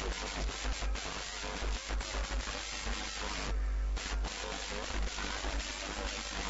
Thank you.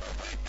Hey!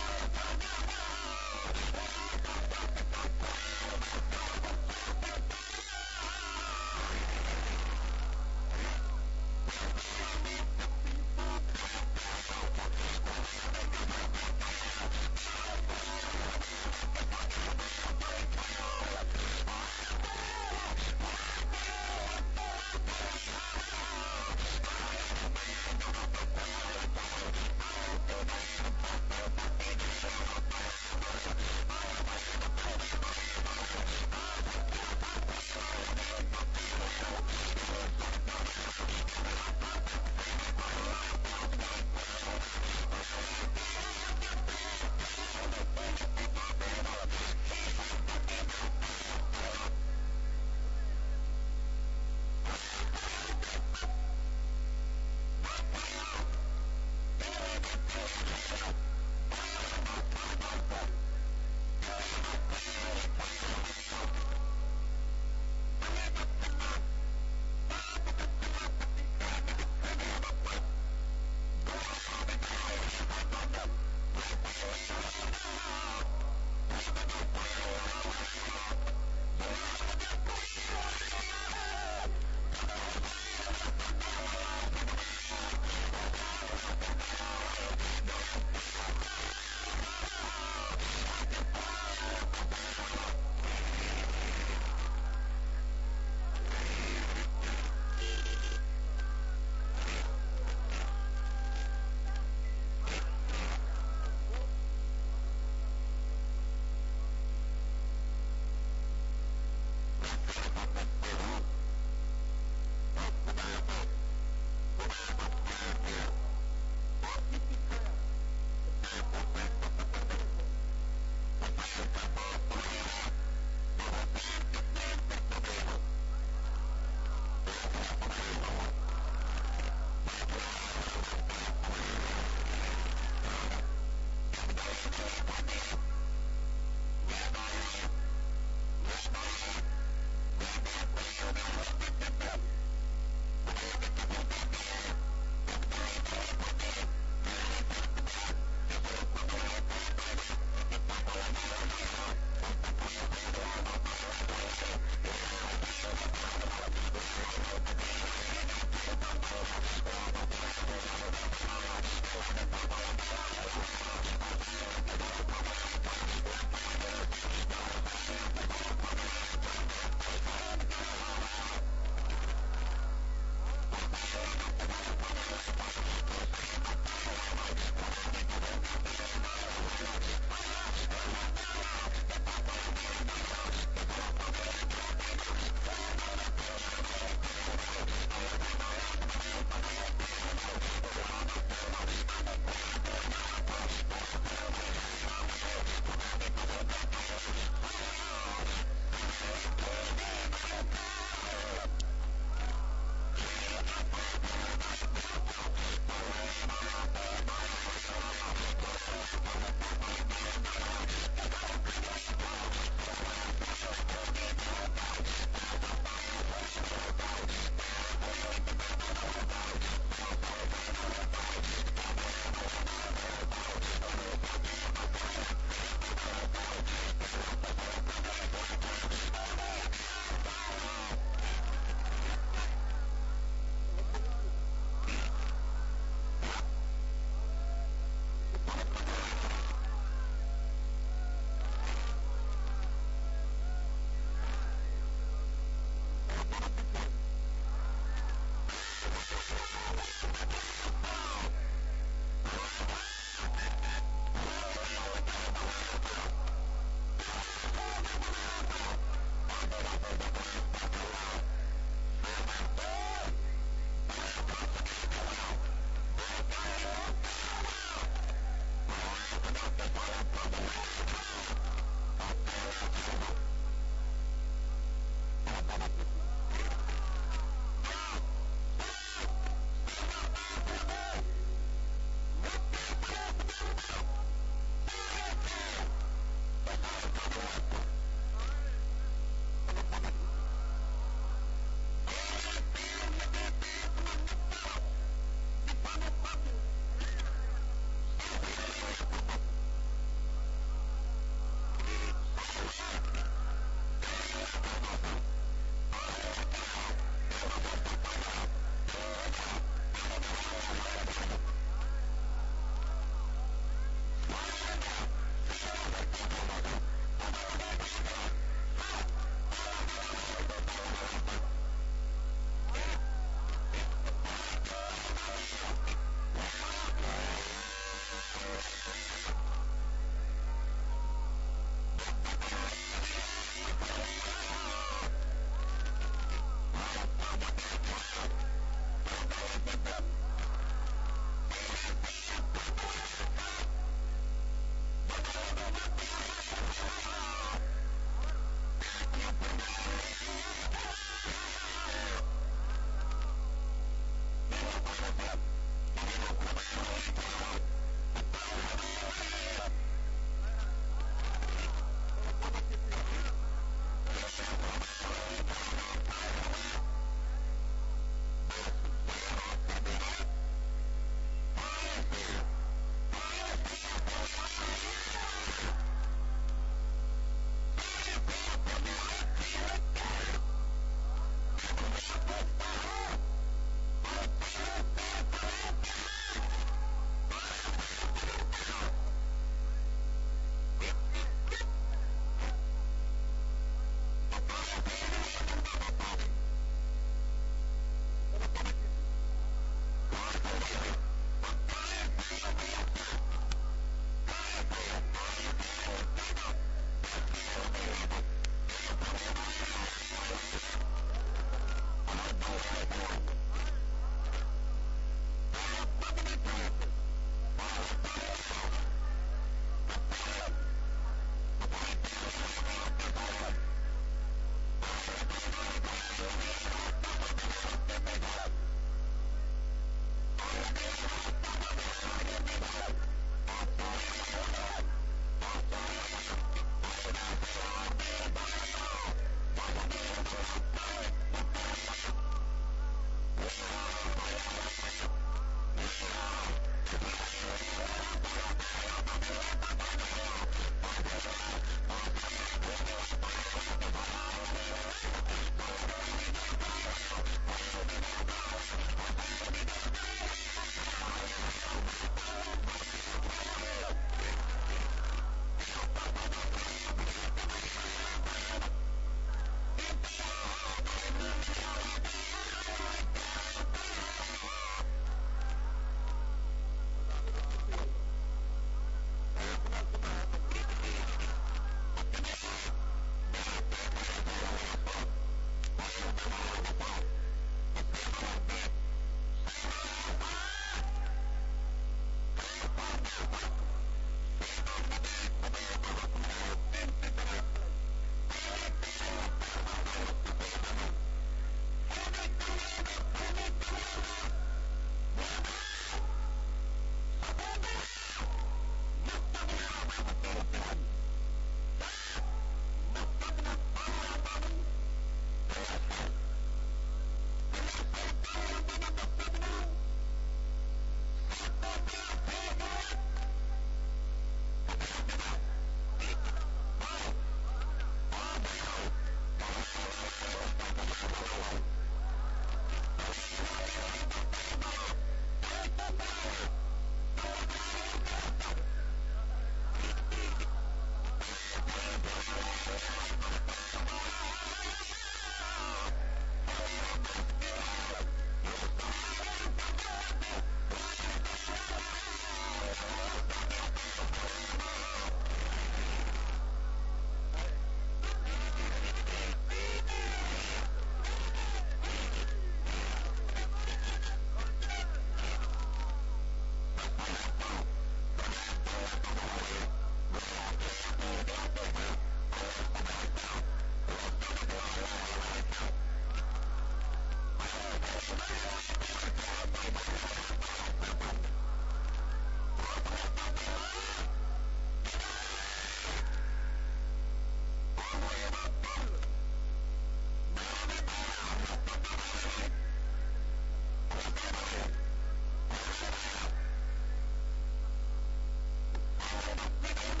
Metre